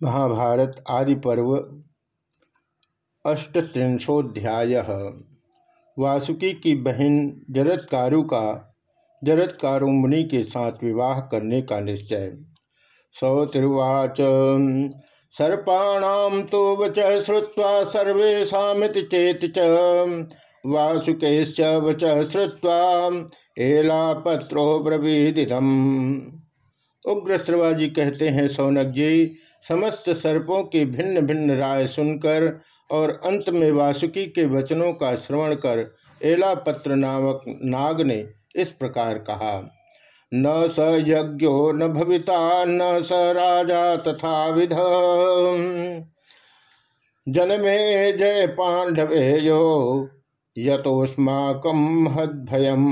महाभारत आदि पर्व अष्टत्रिंशोध्याय वासुकी की बहन जरत्कारु का जरत्कारु मुनि के साथ विवाह करने का निश्चय। सौतिर्वाच सर्पाणाम तो वच श्रुवा सर्वेशा चेत च। वासुकेश्च वच श्रुवा एला पत्रो ब्रवीदिदम उग्र श्रवाजी कहते हैं, सौनक जी समस्त सर्पों की भिन्न भिन्न राय सुनकर और अंत में वासुकी के वचनों का श्रवण कर एलापत्र नामक नाग ने इस प्रकार कहा, न स यज्ञो न भविता, न स राजा तथा विध। जनमे जय पांडवे यो यतोस्माकम महदभयम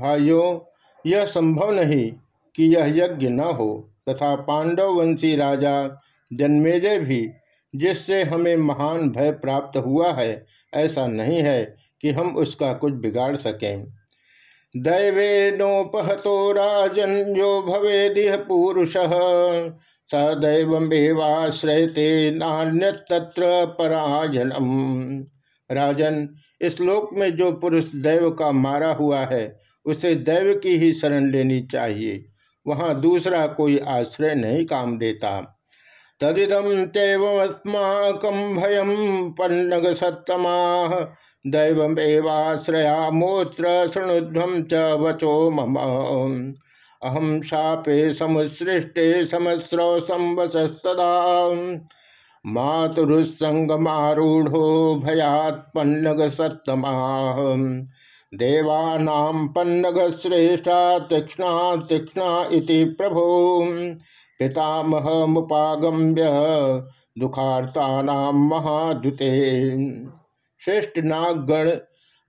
भाइयों, यह संभव नहीं कि यह यज्ञ न हो। तथा पांडववंशी राजा जन्मेजय भी, जिससे हमें महान भय प्राप्त हुआ है, ऐसा नहीं है कि हम उसका कुछ बिगाड़ सकें। दैवे नोपहतो राजन जो भवे दिह पुरुष सदैवेवाश्रयते नान्य तत्र पराजनम। राजन, इस लोक में जो पुरुष दैव का मारा हुआ है, उसे दैव की ही शरण लेनी चाहिए। वहाँ दूसरा कोई आश्रय नहीं काम देता। तदिदम तेवस्माकम भयम पन्नग सत्तमा मोत्र शुणुध्वम च वचो मम। अहम शापे समुसृष्टे समस्रो संवसस्तदा मातुरुसंगमारूढ़ो भयात सत्तमा पन्नग श्रेष्ठा तीक्षणा तीक्षणा प्रभो। पितामह मुपागम्य दुखार्ता महादुते। श्रेष्ठ नागगण,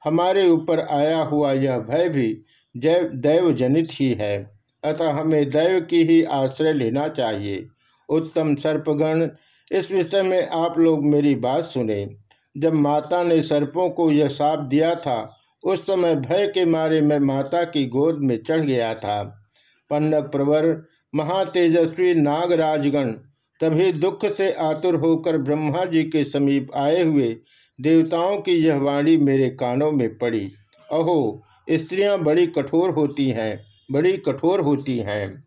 हमारे ऊपर आया हुआ यह भय भी जैव दैव जनित ही है। अतः हमें दैव की ही आश्रय लेना चाहिए। उत्तम सर्पगण, इस विषय में आप लोग मेरी बात सुने। जब माता ने सर्पों को यह साप दिया था उस समय भय के मारे मैं माता की गोद में चढ़ गया था। पन्नक प्रवर, महातेजस्वी नागराजगण तभी दुख से आतुर होकर ब्रह्मा जी के समीप आए हुए देवताओं की यह वाणी मेरे कानों में पड़ी। अहो, स्त्रियाँ बड़ी कठोर होती हैं, बड़ी कठोर होती हैं।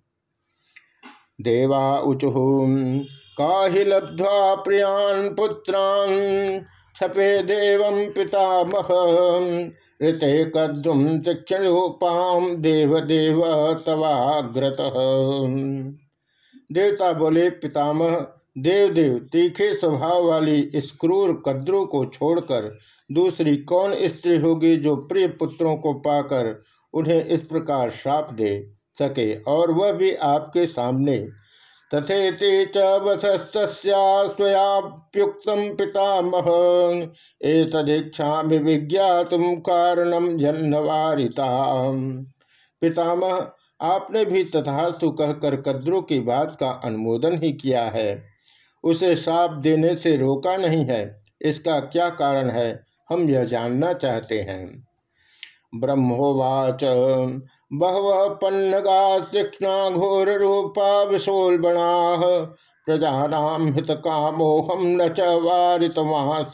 देवा उचु काहि लब्ध्वा प्रियान पुत्रान छपे देव पितामह। ऋते कद्रुम तीक्षणोपाम देव देव तवाग्रत देवता बोले, पितामह देव देव तीखे स्वभाव वाली इस क्रूर कद्रु को छोड़कर दूसरी कौन स्त्री होगी जो प्रिय पुत्रों को पाकर उन्हें इस प्रकार श्राप दे सके और वह भी आपके सामने तथेति च वसस्तस्याप्युक्त पितामह। एतदीक्षा विज्ञात कारणम जन्नवारिता पितामह, आपने भी तथास्तु कहकर कद्रु की बात का अनुमोदन ही किया है। उसे साप देने से रोका नहीं है। इसका क्या कारण है? हम यह जानना चाहते हैं। ब्रह्मोवाच। बहव पन्नगा तीक्षणा घोर रूपा विशोलबणा। प्रजानाम हित कामोहम न चारित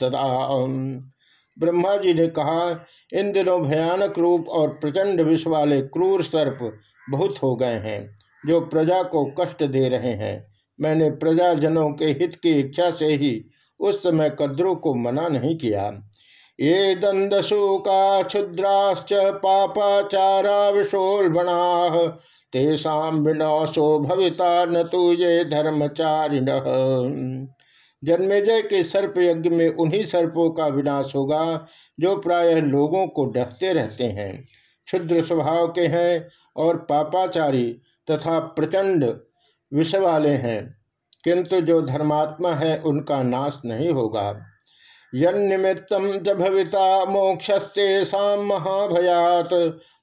सदा ब्रह्मा जी ने कहा, इन दिनों भयानक रूप और प्रचंड विष वाले क्रूर सर्प बहुत हो गए हैं, जो प्रजा को कष्ट दे रहे हैं। मैंने प्रजाजनों के हित की इच्छा से ही उस समय कद्रों को मना नहीं किया। ये दंदशोका क्षुद्राश्च पापाचारा विशोलबणा तेषा विनाशो भविता न तो ये धर्मचारिण। जन्मेजय के सर्प यज्ञ में उन्हीं सर्पों का विनाश होगा, जो प्रायः लोगों को डरते रहते हैं। क्षुद्र स्वभाव के हैं और पापाचारी तथा प्रचंड विष वाले हैं, किंतु जो धर्मात्मा है, उनका नाश नहीं होगा। यन्निमित्तम च भविता मोक्षस्ते महाभयात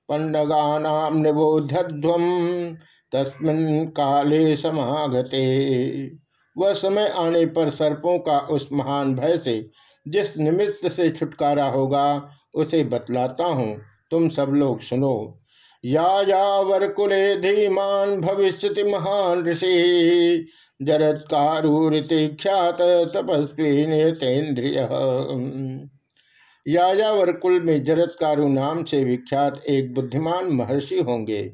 पंडगानाम निबोध्यध्वम तस्मिन काले समागते। वह समय आने पर सर्पों का उस महान भय से, जिस निमित्त से छुटकारा होगा, उसे बतलाता हूँ। तुम सब लोग सुनो। या या वरकुले धीमान भविष्य महान ऋषि। जरत्कारूरिति ख्यात तपस्वी नेतेन्द्रिय यायावर कुल में जरत्कारु नाम से विख्यात एक बुद्धिमान महर्षि होंगे।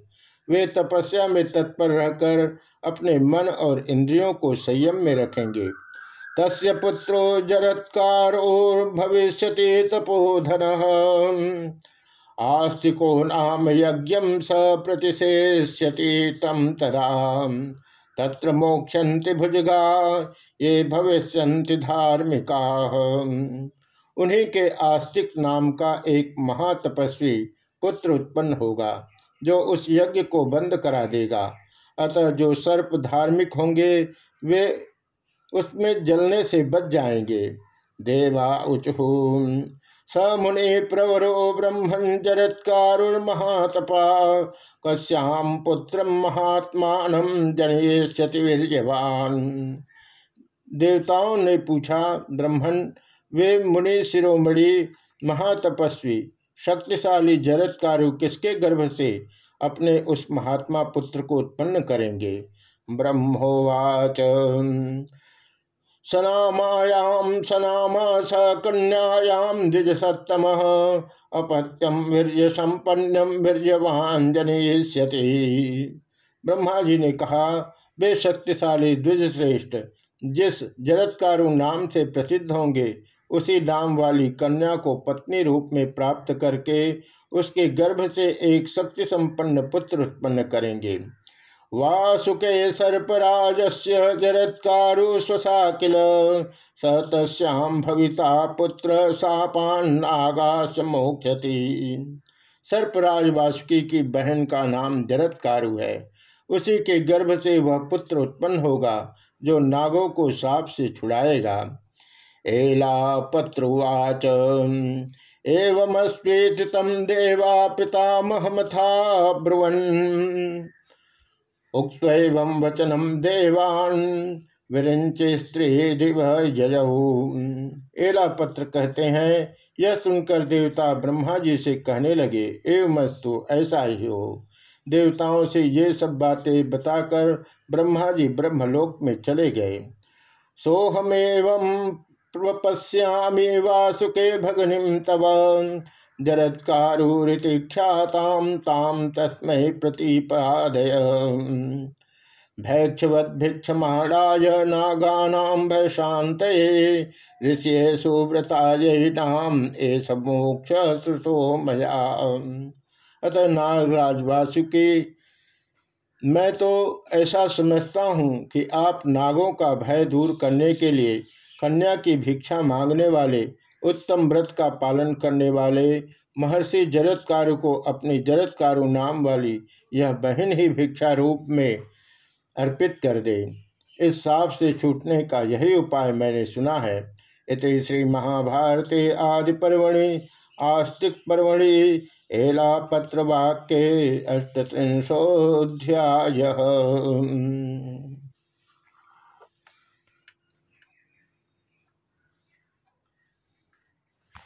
वे तपस्या में तत्पर रहकर अपने मन और इंद्रियों को संयम में रखेंगे। तस्य पुत्रो जरत्कारो भविष्य तपोधन। आस्तिको नाम यज्ञ स प्रतिशेष्यति तम तदा। तत्र मोक्षंति भुजगा, ये भविष्य धार्मिका। उन्हीं के आस्तिक नाम का एक महातपस्वी पुत्र उत्पन्न होगा, जो उस यज्ञ को बंद करा देगा। अतः जो सर्प धार्मिक होंगे, वे उसमें जलने से बच जाएँगे। देवा उचहू। स मुनि प्रवरो ब्रह्मण जरत्कारुर्महातपा कश्याम पुत्र महात्मा जनयति वीरवान देवताओं ने पूछा ब्रह्मण वे मुनि शिरोमणि, महातपस्वी, शक्तिशाली जरत्कारु किसके गर्भ से अपने उस महात्मा पुत्र को उत्पन्न करेंगे? ब्रह्मोवाच। सनामायाम सनामा स कन्यायाम द्विज सत्तम अपत्यम वीर्य संपन्नम वीर्यवान जनयिष्यति ब्रह्मा जी ने कहा वे शक्तिशाली द्विज श्रेष्ठ जिस जरत्कारु नाम से प्रसिद्ध होंगे, उसी नाम वाली कन्या को पत्नी रूप में प्राप्त करके उसके गर्भ से एक शक्ति संपन्न पुत्र उत्पन्न करेंगे। वासुके से जरत्कारु स्वसा किल स भविता पुत्र सापान्नागास मोक्षति। सर्पराज वासुकी की बहन का नाम जरत्कारु है। उसी के गर्भ से वह पुत्र उत्पन्न होगा, जो नागों को साप से छुड़ाएगा। एला पत्रुवाच एवमस्वेति तम देवा पितामहमथा ब्रुवन्। उक्त वचनम देवान विरंचे स्त्री दिव एला पत्र कहते हैं, यह सुनकर देवता ब्रह्मा जी से कहने लगे, एवमस्तु ऐसा ही हो। देवताओं से ये सब बातें बताकर ब्रह्मा जी ब्रह्मलोक में चले गए। सोहमेव पश्यामी वासुके भगनिम तव। जरत्कारूति ख्याताम ताम तस्मै प्रतिपादय। भैक्षवद्भिक्षमाणाय नागानां भयशात ऋषि सुव्रताय नाम एस मोक्ष श्रुतो मया। अतः नागराज वासुकी मैं तो ऐसा समझता हूँ कि आप नागों का भय दूर करने के लिए कन्या की भिक्षा मांगने वाले उत्तम व्रत का पालन करने वाले महर्षि जरत्कारु को अपनी जरत्कारु नाम वाली यह बहन ही भिक्षा रूप में अर्पित कर दे। इस साप से छूटने का यही उपाय मैंने सुना है। इत श्री महाभारते आदि पर्वणि आस्तिक पर्वणि एला पत्र वाक्य अष्टिंशोध्याय